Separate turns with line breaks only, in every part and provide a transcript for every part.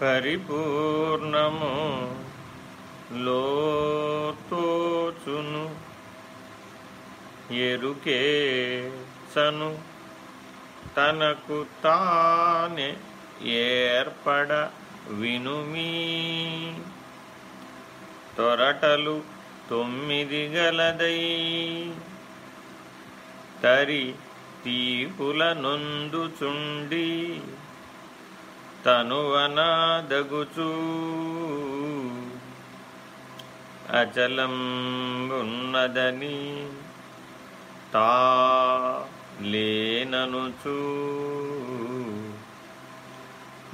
పరిపూర్ణము లోతోచును ఎరుకే సను. తనకు తానే ఏర్పడ వినుమీ తొరటలు తొమ్మిది గలదై తరి తీపుల నొందుచుండి. తనువనాదగుచూ అచలం ఉన్నదని తా లేననుచూ.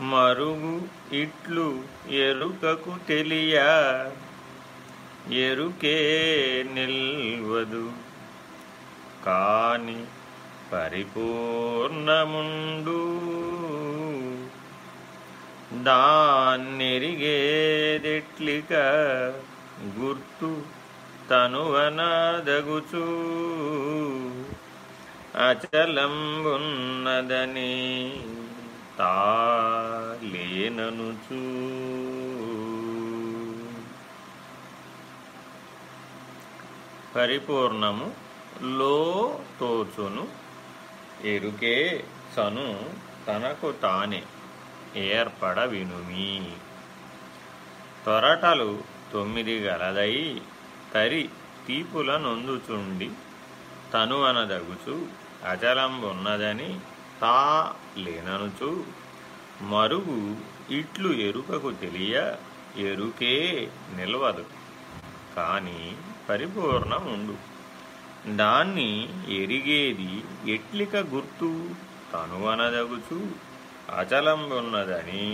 మరుగు ఇట్లు ఎరుకకు తెలియ. ఎరుకే నిల్వదు. కాని పరిపూర్ణముండు దాన్నెరిగేదెట్లిక గుర్తు తనువనదగుచూ. అచలంబున్నదని తాలేననుచూ. పరిపూర్ణము లో తోచును ఎరుకే సను తనకు తానే. ఏర్పడ వినుమి తొరటలు తొమ్మిది గలదై తరి తీపుల నొందుచుండి తనువనదగుచు అచలంబున్నదని తా లేననుచు మరుగు ఇట్లు ఎరుకకు తెలియ ఎరుకే నిల్వదు. కాని పరిపూర్ణముండు. దాన్ని ఎరిగేది ఎట్లిక గుర్తు తనువనదగుచు అచలంబున్నదని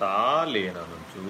తా లేననుచు